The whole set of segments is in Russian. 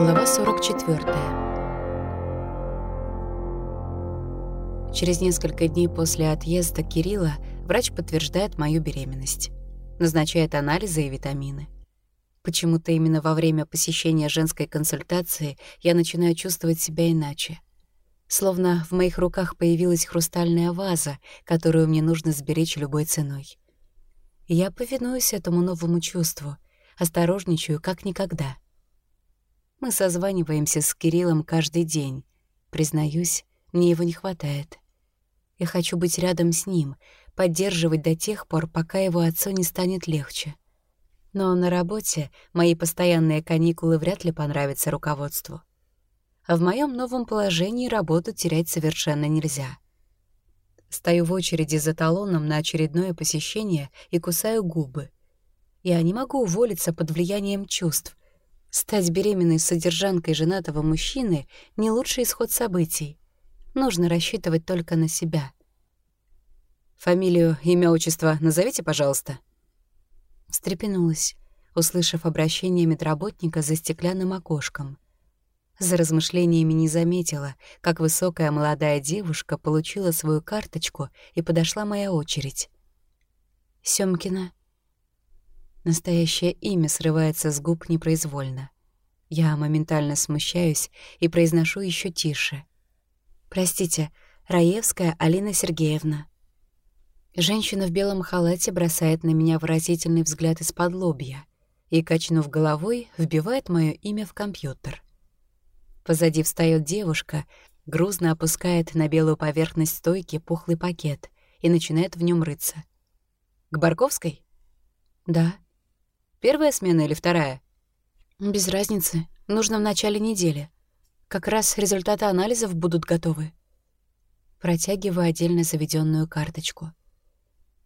Глава 44. Через несколько дней после отъезда Кирилла врач подтверждает мою беременность. Назначает анализы и витамины. Почему-то именно во время посещения женской консультации я начинаю чувствовать себя иначе. Словно в моих руках появилась хрустальная ваза, которую мне нужно сберечь любой ценой. я повинуюсь этому новому чувству, осторожничаю как никогда. Мы созваниваемся с Кириллом каждый день. Признаюсь, мне его не хватает. Я хочу быть рядом с ним, поддерживать до тех пор, пока его отцу не станет легче. Но на работе мои постоянные каникулы вряд ли понравятся руководству. А в моем новом положении работу терять совершенно нельзя. Стою в очереди за талоном на очередное посещение и кусаю губы. Я не могу уволиться под влиянием чувств. Стать беременной содержанкой женатого мужчины — не лучший исход событий. Нужно рассчитывать только на себя. «Фамилию, имя, отчество назовите, пожалуйста», Встрепенулась, услышав обращение медработника за стеклянным окошком. За размышлениями не заметила, как высокая молодая девушка получила свою карточку и подошла моя очередь. Сёмкина. Настоящее имя срывается с губ непроизвольно. Я моментально смущаюсь и произношу еще тише. «Простите, Раевская Алина Сергеевна». Женщина в белом халате бросает на меня выразительный взгляд из-под лобья и, качнув головой, вбивает мое имя в компьютер. Позади встает девушка, грузно опускает на белую поверхность стойки пухлый пакет и начинает в нем рыться. «К Барковской?» «Да». «Первая смена или вторая?» «Без разницы. Нужно в начале недели. Как раз результаты анализов будут готовы». Протягиваю отдельно заведенную карточку.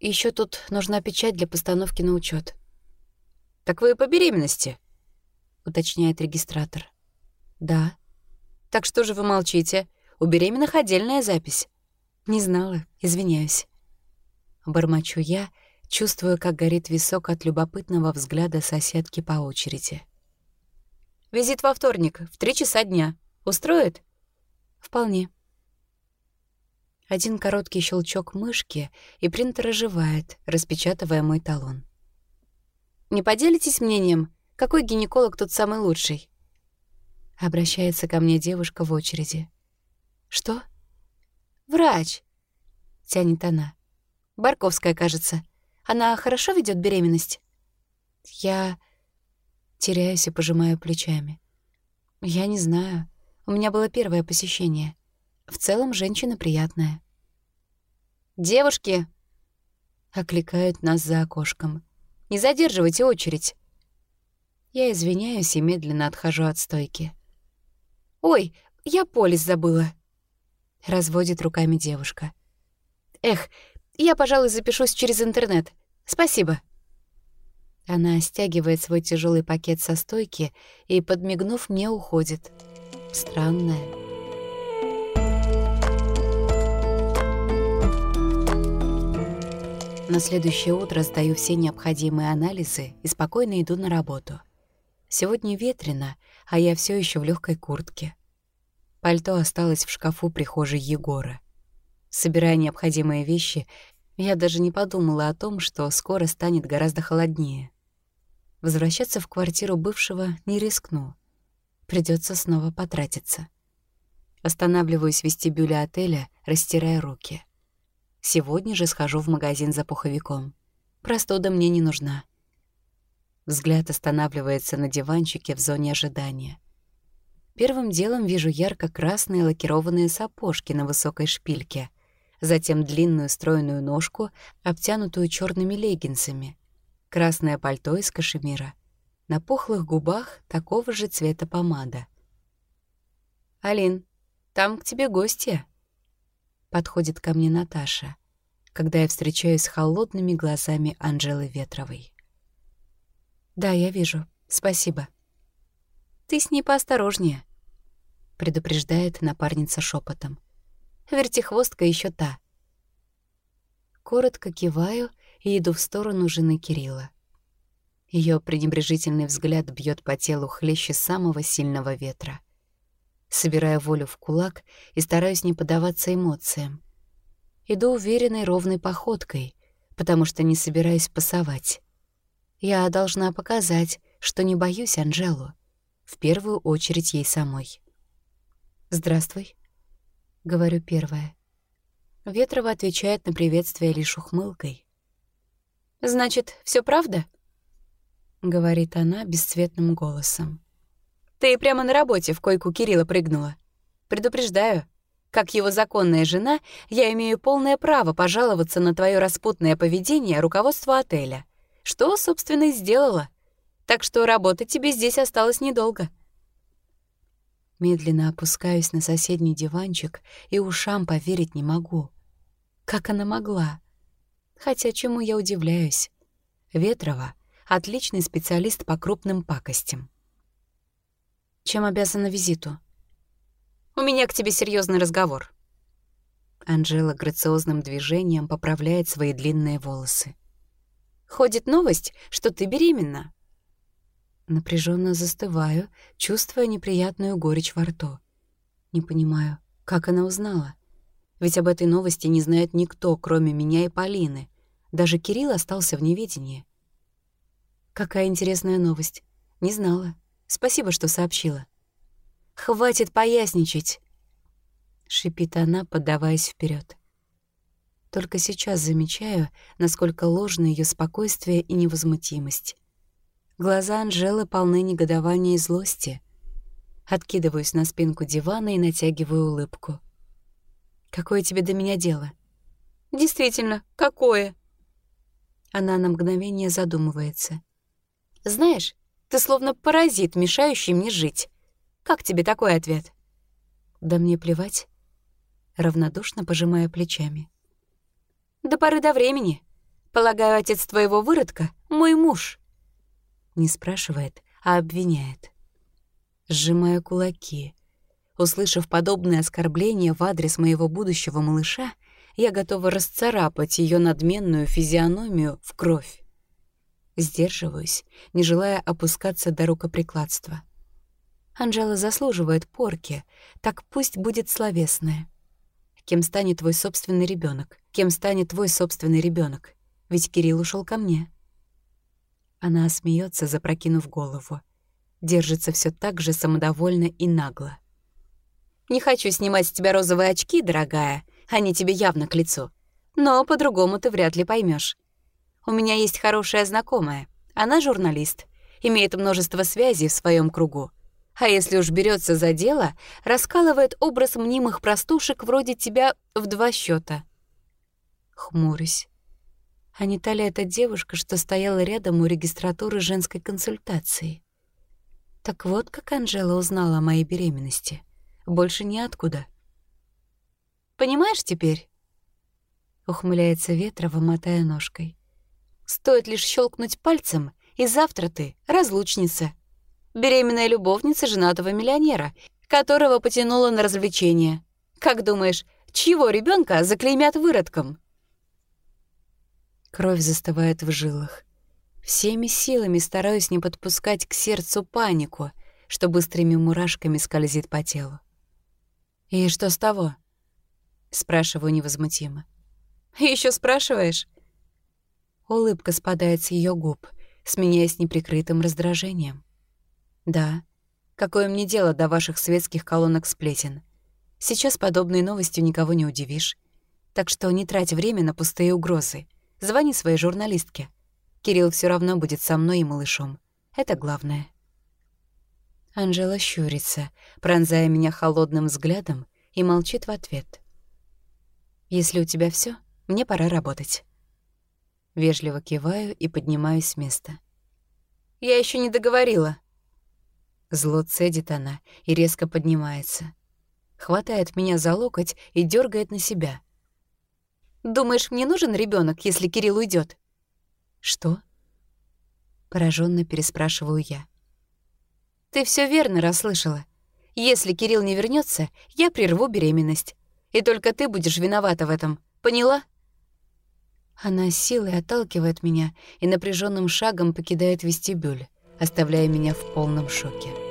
Еще тут нужна печать для постановки на учет. «Так вы по беременности?» — уточняет регистратор. «Да». «Так что же вы молчите? У беременных отдельная запись». «Не знала, извиняюсь». Бормочу я, чувствую, как горит висок от любопытного взгляда соседки по очереди. «Визит во вторник, в три часа дня. Устроит?» «Вполне». Один короткий щелчок мышки, и принтер оживает, распечатывая мой талон. «Не поделитесь мнением, какой гинеколог тут самый лучший?» Обращается ко мне девушка в очереди. «Что?» «Врач», — тянет она. «Барковская, кажется. Она хорошо ведет беременность?» Я теряюсь и пожимаю плечами. Я не знаю. У меня было первое посещение. В целом, женщина приятная. «Девушки!» — окликают нас за окошком. «Не задерживайте очередь!» Я извиняюсь и медленно отхожу от стойки. «Ой, я полис забыла!» — разводит руками девушка. «Эх, я, пожалуй, запишусь через интернет. Спасибо!» Она стягивает свой тяжелый пакет со стойки и, подмигнув, мне уходит. Странная. На следующее утро сдаю все необходимые анализы и спокойно иду на работу. Сегодня ветрено, а я все еще в легкой куртке. Пальто осталось в шкафу прихожей Егора. Собирая необходимые вещи, я даже не подумала о том, что скоро станет гораздо холоднее. Возвращаться в квартиру бывшего не рискну. Придется снова потратиться. Останавливаюсь в вестибюле отеля, растирая руки. Сегодня же схожу в магазин за пуховиком. Простуда мне не нужна. Взгляд останавливается на диванчике в зоне ожидания. Первым делом вижу ярко-красные лакированные сапожки на высокой шпильке, затем длинную стройную ножку, обтянутую черными леггинсами, красное пальто из кашемира. На пухлых губах такого же цвета помада. «Алин, там к тебе гостья», подходит ко мне Наташа, когда я встречаюсь с холодными глазами Анжелы Ветровой. «Да, я вижу. Спасибо». «Ты с ней поосторожнее», — предупреждает напарница шепотом. «Вертихвостка еще та». Коротко киваю и иду в сторону жены Кирилла. Ее пренебрежительный взгляд бьет по телу хлеще самого сильного ветра. Собирая волю в кулак и стараюсь не поддаваться эмоциям. Иду уверенной ровной походкой, потому что не собираюсь пасовать. Я должна показать, что не боюсь Анжелу, в первую очередь ей самой. «Здравствуй», — говорю первое. Ветрова отвечает на приветствие лишь ухмылкой. «Значит, все правда?» — говорит она бесцветным голосом. «Ты прямо на работе в койку Кирилла прыгнула. Предупреждаю, как его законная жена, я имею полное право пожаловаться на твое распутное поведение руководству отеля. Что, собственно, и сделала. Так что работать тебе здесь осталось недолго». Медленно опускаюсь на соседний диванчик и ушам поверить не могу. Как она могла? Хотя чему я удивляюсь? Ветрова — отличный специалист по крупным пакостям. Чем обязана визиту? «У меня к тебе серьезный разговор». Анжела грациозным движением поправляет свои длинные волосы. «Ходит новость, что ты беременна». Напряженно застываю, чувствуя неприятную горечь во рту. Не понимаю, как она узнала? Ведь об этой новости не знает никто, кроме меня и Полины. Даже Кирилл остался в неведении. Какая интересная новость. Не знала. Спасибо, что сообщила. «Хватит поясничать!» — шипит она, поддаваясь вперед. Только сейчас замечаю, насколько ложны ее спокойствие и невозмутимость. Глаза Анжелы полны негодования и злости. Откидываюсь на спинку дивана и натягиваю улыбку. «Какое тебе до меня дело?» «Действительно, какое?» Она на мгновение задумывается. «Знаешь, ты словно паразит, мешающий мне жить. Как тебе такой ответ?» «Да мне плевать». Равнодушно пожимая плечами. «До поры до времени. Полагаю, отец твоего выродка — мой муж». Не спрашивает, а обвиняет. Сжимаю кулаки. Услышав подобное оскорбление в адрес моего будущего малыша, я готова расцарапать ее надменную физиономию в кровь. Сдерживаюсь, не желая опускаться до рукоприкладства. Анжела заслуживает порки, так пусть будет словесная. Кем станет твой собственный ребенок? Кем станет твой собственный ребенок? Ведь Кирилл ушел ко мне. Она смеется, запрокинув голову. Держится все так же самодовольно и нагло. «Не хочу снимать с тебя розовые очки, дорогая. Они тебе явно к лицу. Но по-другому ты вряд ли поймешь. У меня есть хорошая знакомая. Она журналист, имеет множество связей в своем кругу. А если уж берется за дело, раскалывает образ мнимых простушек вроде тебя в два счета. Хмурюсь. А не та ли эта девушка, что стояла рядом у регистратуры женской консультации? Так вот, как Анжела узнала о моей беременности. Больше ниоткуда. «Понимаешь теперь?» Ухмыляется Ветрова, мотая ножкой. «Стоит лишь щелкнуть пальцем, и завтра ты разлучница. Беременная любовница женатого миллионера, которого потянула на развлечения. Как думаешь, чьего ребенка заклеймят выродком?» Кровь застывает в жилах. Всеми силами стараюсь не подпускать к сердцу панику, что быстрыми мурашками скользит по телу. «И что с того?» — спрашиваю невозмутимо. Еще спрашиваешь?» Улыбка спадает с ее губ, сменяясь неприкрытым раздражением. «Да, какое мне дело до ваших светских колонок сплетен? Сейчас подобной новостью никого не удивишь. Так что не трать время на пустые угрозы. Звони своей журналистке. Кирилл все равно будет со мной и малышом. Это главное. Анжела щурится, пронзая меня холодным взглядом, и молчит в ответ. «Если у тебя все, мне пора работать». Вежливо киваю и поднимаюсь с места. «Я еще не договорила». Зло цедит она и резко поднимается. Хватает меня за локоть и дергает на себя. Думаешь, мне нужен ребенок, если Кирилл уйдет? Что? Пораженно переспрашиваю я. Ты все верно расслышала. Если Кирилл не вернется, я прерву беременность. И только ты будешь виновата в этом. Поняла? Она силой отталкивает меня и напряженным шагом покидает вестибюль, оставляя меня в полном шоке.